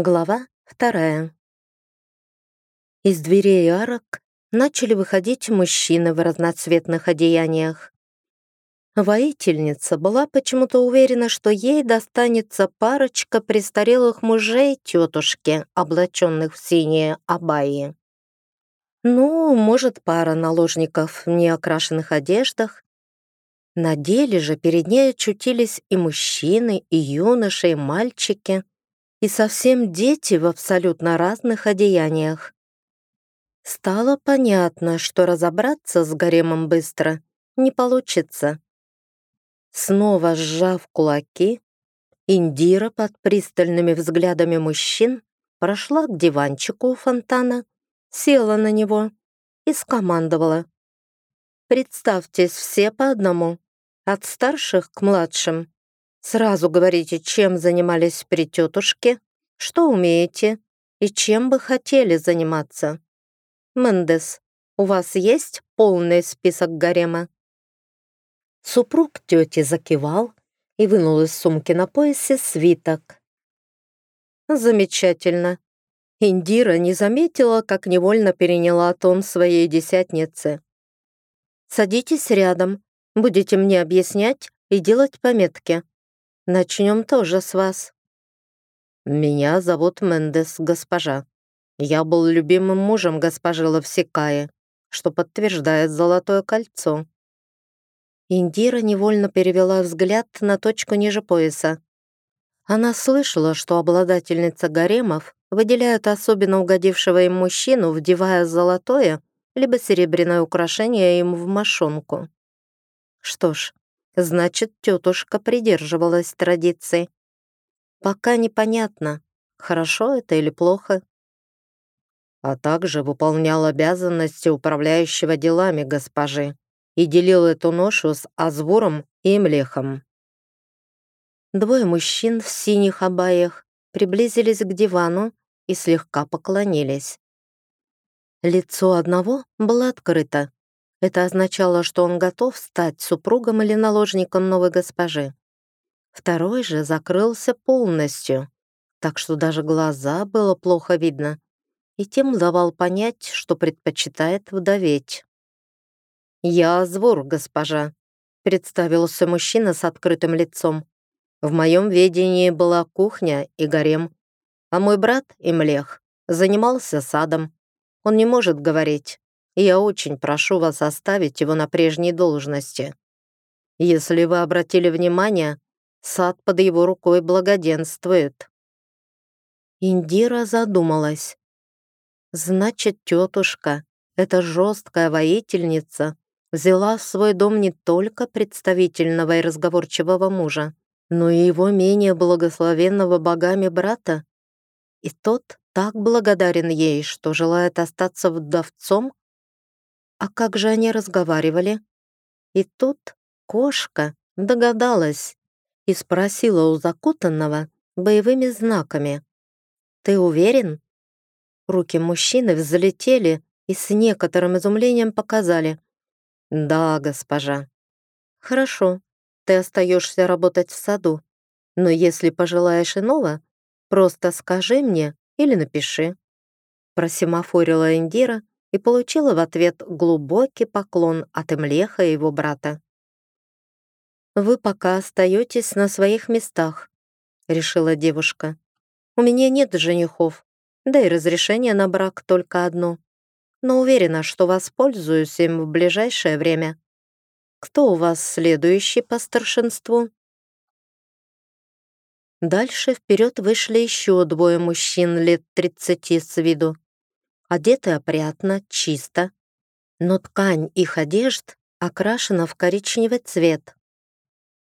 Глава вторая. Из дверей арок начали выходить мужчины в разноцветных одеяниях. Воительница была почему-то уверена, что ей достанется парочка престарелых мужей тетушки, облаченных в синие абайи. Ну, может, пара наложников в неокрашенных одеждах. На деле же перед ней очутились и мужчины, и юноши, и мальчики — и совсем дети в абсолютно разных одеяниях. Стало понятно, что разобраться с гаремом быстро не получится. Снова сжав кулаки, Индира под пристальными взглядами мужчин прошла к диванчику у фонтана, села на него и скомандовала. «Представьтесь все по одному, от старших к младшим. Сразу говорите, чем занимались при тетушке, что умеете и чем бы хотели заниматься. Мендес, у вас есть полный список гарема?» Супруг тети закивал и вынул из сумки на поясе свиток. «Замечательно». Индира не заметила, как невольно переняла тон своей десятницы. «Садитесь рядом, будете мне объяснять и делать пометки. Начнем тоже с вас. Меня зовут Мендес, госпожа. Я был любимым мужем госпожи Лавсекаи, что подтверждает золотое кольцо. Индира невольно перевела взгляд на точку ниже пояса. Она слышала, что обладательница гаремов выделяют особенно угодившего им мужчину, вдевая золотое либо серебряное украшение им в мошонку. Что ж, Значит, тетушка придерживалась традиций. Пока непонятно, хорошо это или плохо. А также выполнял обязанности управляющего делами госпожи и делил эту ношу с Азвуром и Млехом. Двое мужчин в синих абаях приблизились к дивану и слегка поклонились. Лицо одного было открыто, это означало, что он готов стать супругом или наложником новой госпожи. Второй же закрылся полностью, так что даже глаза было плохо видно, и тем давал понять, что предпочитает вдоветь. «Я Звор, госпожа», — представился мужчина с открытым лицом. «В моем ведении была кухня и гарем, а мой брат, Имлех, занимался садом. Он не может говорить, я очень прошу вас оставить его на прежней должности. Если вы обратили внимание, сад под его рукой благоденствует». Индира задумалась. «Значит, тетушка, эта жесткая воительница, взяла в свой дом не только представительного и разговорчивого мужа, но и его менее благословенного богами брата. И тот так благодарен ей, что желает остаться вдовцом а как же они разговаривали? И тут кошка догадалась и спросила у закутанного боевыми знаками. «Ты уверен?» Руки мужчины взлетели и с некоторым изумлением показали. «Да, госпожа». «Хорошо, ты остаешься работать в саду, но если пожелаешь иного, просто скажи мне или напиши». Просимофорила Индира и получила в ответ глубокий поклон от Эмлеха и его брата. «Вы пока остаетесь на своих местах», — решила девушка. «У меня нет женихов, да и разрешение на брак только одно. Но уверена, что воспользуюсь им в ближайшее время. Кто у вас следующий по старшинству?» Дальше вперед вышли еще двое мужчин лет тридцати с виду одеты опрятно, чисто, но ткань их одежд окрашена в коричневый цвет.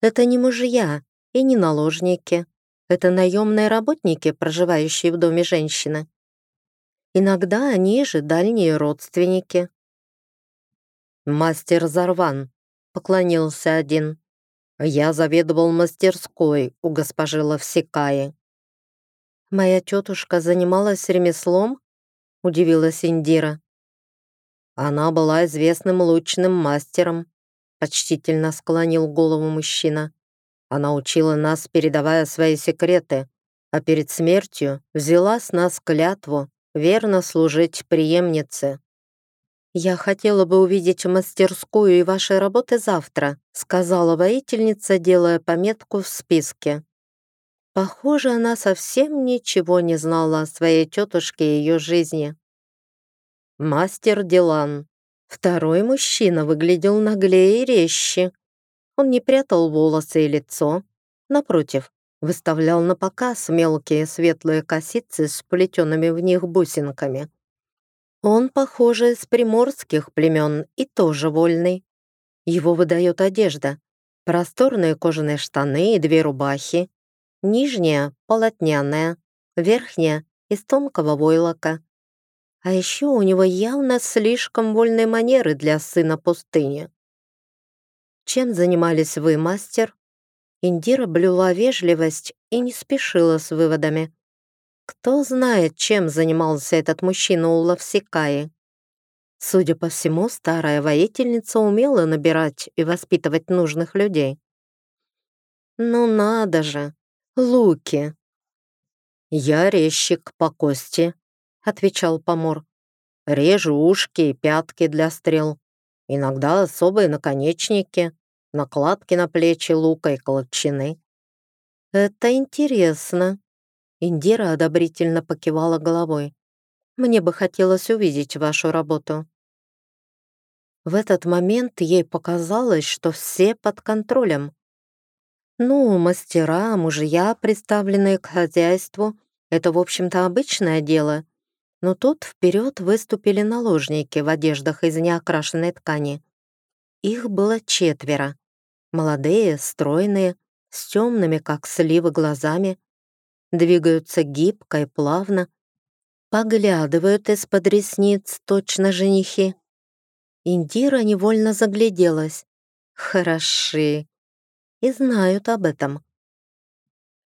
Это не мужья и не наложники, это наемные работники, проживающие в доме женщины. Иногда они же дальние родственники. «Мастер Зарван», — поклонился один. «Я заведовал мастерской у госпожи Лавсекаи». Моя тетушка занималась ремеслом — удивилась Индира. Она была известным лучным мастером, почтительно склонил голову мужчина. Она учила нас, передавая свои секреты, а перед смертью взяла с нас клятву верно служить преемнице. «Я хотела бы увидеть мастерскую и ваши работы завтра», сказала воительница, делая пометку в списке. Похоже, она совсем ничего не знала о своей тетушке и ее жизни. Мастер Дилан. Второй мужчина выглядел наглее и резче. Он не прятал волосы и лицо. Напротив, выставлял на показ мелкие светлые косицы с плетеными в них бусинками. Он, похоже, из приморских племен и тоже вольный. Его выдает одежда. Просторные кожаные штаны и две рубахи. Нижняя — полотняная, верхняя — из тонкого войлока. А еще у него явно слишком вольные манеры для сына пустыни. «Чем занимались вы, мастер?» Индира блюла вежливость и не спешила с выводами. Кто знает, чем занимался этот мужчина у Лавсикаи. Судя по всему, старая воительница умела набирать и воспитывать нужных людей. Ну надо же, луки. «Я резчик по кости», — отвечал помор. «Режу ушки и пятки для стрел. Иногда особые наконечники, накладки на плечи лука и колчаны». «Это интересно», Индира одобрительно покивала головой. «Мне бы хотелось увидеть вашу работу». В этот момент ей показалось, что все под контролем. Ну, мастера, мужья, представленные к хозяйству, это, в общем-то, обычное дело. Но тут вперед выступили наложники в одеждах из неокрашенной ткани. Их было четверо. Молодые, стройные, с темными, как сливы, глазами, двигаются гибко и плавно, поглядывают из-под ресниц точно женихи. Индира невольно загляделась. Хороши. И знают об этом.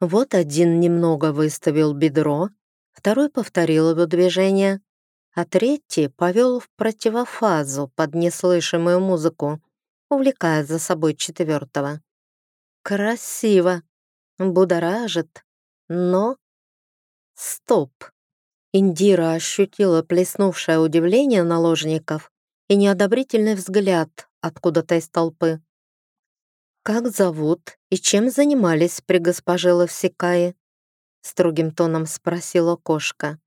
Вот один немного выставил бедро, второй повторил его движение, а третий повел в противофазу под неслышимую музыку, увлекая за собой четвертого. Красиво, будоражит, но... Стоп! Индира ощутила плеснувшее удивление наложников и неодобрительный взгляд откуда-то из толпы. «Как зовут и чем занимались при госпоже Лавсикае?» строгим тоном спросила кошка.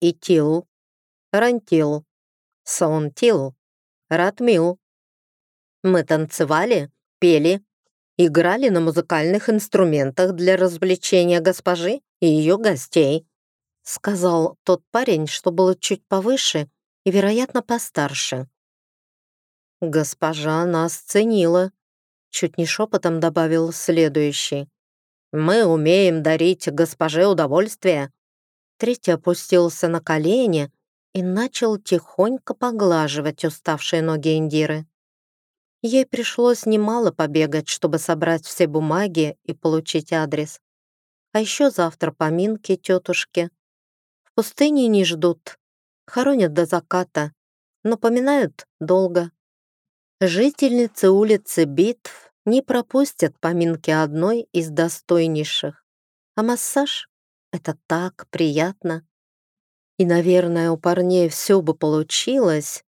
«Итил, Рантил, Саунтил, Ратмил. Мы танцевали, пели, играли на музыкальных инструментах для развлечения госпожи и ее гостей», сказал тот парень, что был чуть повыше и, вероятно, постарше. «Госпожа нас ценила», чуть не шепотом добавил следующий. «Мы умеем дарить госпоже удовольствие». Третий опустился на колени и начал тихонько поглаживать уставшие ноги Индиры. Ей пришлось немало побегать, чтобы собрать все бумаги и получить адрес. А еще завтра поминки тетушки. В пустыне не ждут, хоронят до заката, но поминают долго. Жительницы улицы Битв не пропустят поминки одной из достойнейших. А массаж — это так приятно. И, наверное, у парней все бы получилось,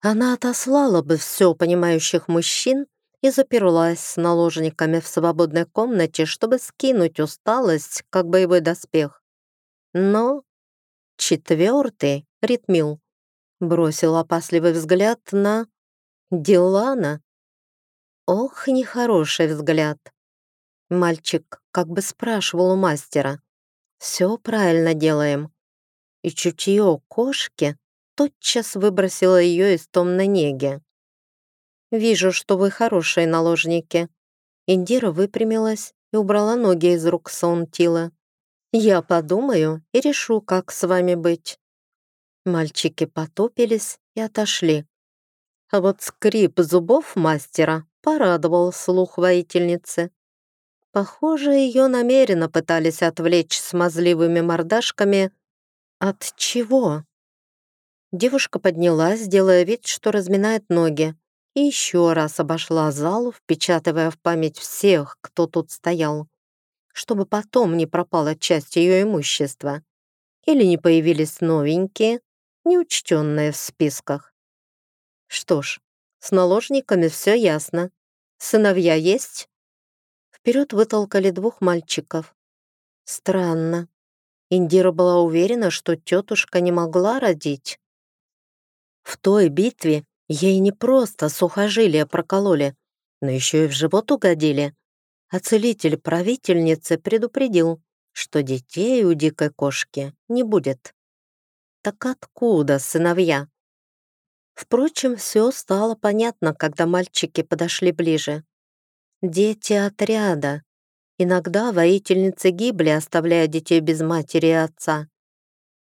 она отослала бы все понимающих мужчин и заперлась с наложниками в свободной комнате, чтобы скинуть усталость, как боевой доспех. Но четвертый ритмил бросил опасливый взгляд на Дилана. Ох, нехороший взгляд. Мальчик как бы спрашивал у мастера. «Все правильно делаем». И чутье кошки тотчас выбросила ее из томной неги. «Вижу, что вы хорошие наложники». Индира выпрямилась и убрала ноги из рук Саунтила. «Я подумаю и решу, как с вами быть». Мальчики потопились и отошли. А вот скрип зубов мастера порадовал слух воительницы. Похоже, ее намеренно пытались отвлечь смазливыми мордашками. От чего? Девушка поднялась, делая вид, что разминает ноги, и еще раз обошла зал, впечатывая в память всех, кто тут стоял. чтобы потом не пропала часть ее имущества или не появились новенькие, неучтенные в списках. Что ж, с наложниками все ясно. Сыновья есть? Вперед вытолкали двух мальчиков. Странно. Индира была уверена, что тетушка не могла родить. В той битве ей не просто сухожилия прокололи, но еще и в живот угодили. А целитель правительницы предупредил, что детей у дикой кошки не будет. Так откуда сыновья? Впрочем, все стало понятно, когда мальчики подошли ближе. Дети отряда. Иногда воительницы гибли, оставляя детей без матери и отца.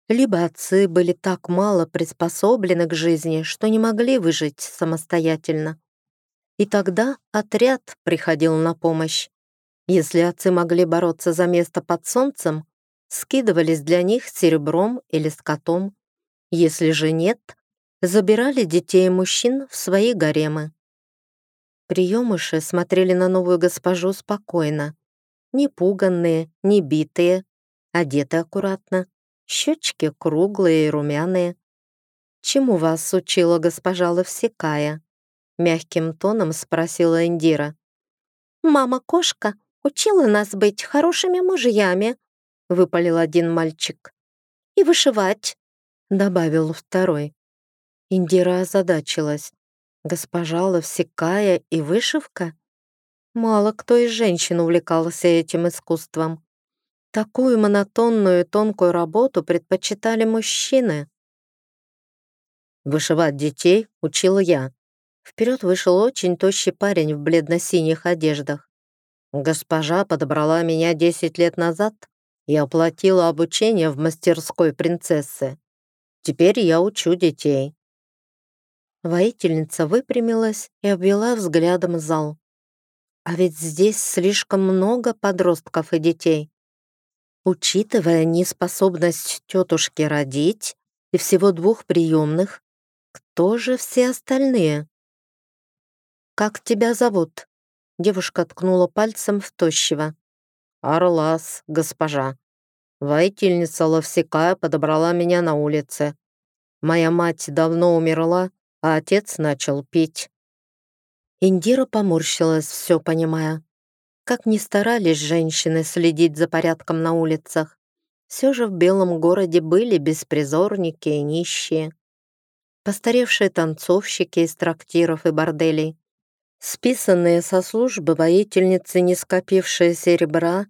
Либо отцы были так мало приспособлены к жизни, что не могли выжить самостоятельно. И тогда отряд приходил на помощь. Если отцы могли бороться за место под солнцем, скидывались для них серебром или скотом. Если же нет, забирали детей и мужчин в свои гаремы. Приемыши смотрели на новую госпожу спокойно. Не пуганные, не битые, одеты аккуратно, щечки круглые и румяные. «Чему вас учила госпожа Ловсекая?» Мягким тоном спросила Индира. «Мама-кошка учила нас быть хорошими мужьями», выпалил один мальчик. «И вышивать», добавил второй. Индира озадачилась. Госпожа Ловсекая и вышивка? Мало кто из женщин увлекался этим искусством. Такую монотонную и тонкую работу предпочитали мужчины. Вышивать детей учила я. Вперед вышел очень тощий парень в бледно-синих одеждах. Госпожа подобрала меня 10 лет назад и оплатила обучение в мастерской принцессы. Теперь я учу детей. Воительница выпрямилась и обвела взглядом зал. А ведь здесь слишком много подростков и детей. Учитывая неспособность тетушки родить и всего двух приемных, кто же все остальные? «Как тебя зовут?» Девушка ткнула пальцем в тощего. «Орлас, госпожа. Воительница Ловсекая подобрала меня на улице. Моя мать давно умерла, а отец начал пить. Индира поморщилась, все понимая. Как ни старались женщины следить за порядком на улицах, все же в белом городе были беспризорники и нищие. Постаревшие танцовщики из трактиров и борделей, списанные со службы воительницы, не скопившие серебра,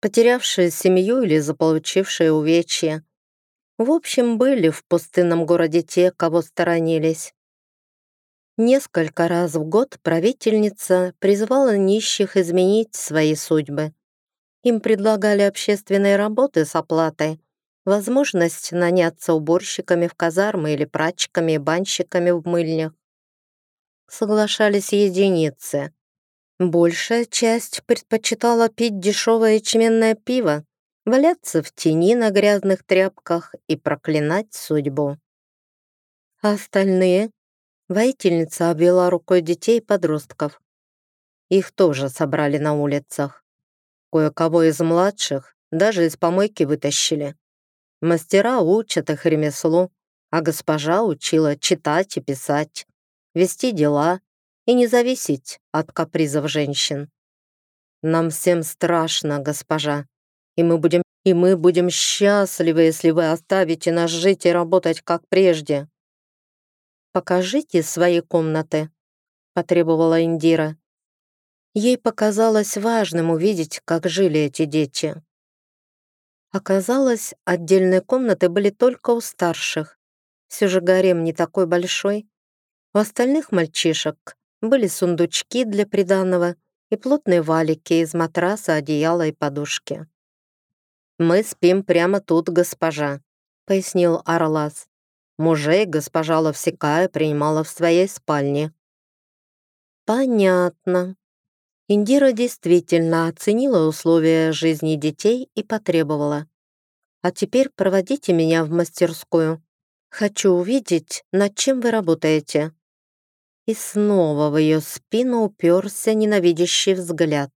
потерявшие семью или заполучившие увечья. В общем, были в пустынном городе те, кого сторонились. Несколько раз в год правительница призывала нищих изменить свои судьбы. Им предлагали общественные работы с оплатой, возможность наняться уборщиками в казармы или прачками и банщиками в мыльнях. Соглашались единицы. Большая часть предпочитала пить дешевое ячменное пиво, валяться в тени на грязных тряпках и проклинать судьбу. А остальные Воительница обвела рукой детей и подростков. Их тоже собрали на улицах. Кое-кого из младших даже из помойки вытащили. Мастера учат их ремеслу, а госпожа учила читать и писать, вести дела и не зависеть от капризов женщин. Нам всем страшно, госпожа, и мы будем, и мы будем счастливы, если вы оставите нас жить и работать как прежде. «Покажите свои комнаты», — потребовала Индира. Ей показалось важным увидеть, как жили эти дети. Оказалось, отдельные комнаты были только у старших. Все же гарем не такой большой. У остальных мальчишек были сундучки для приданого и плотные валики из матраса, одеяла и подушки. «Мы спим прямо тут, госпожа», — пояснил Арлас. Мужей госпожа Ловсекая принимала в своей спальне. Понятно. Индира действительно оценила условия жизни детей и потребовала. А теперь проводите меня в мастерскую. Хочу увидеть, над чем вы работаете. И снова в ее спину уперся ненавидящий взгляд.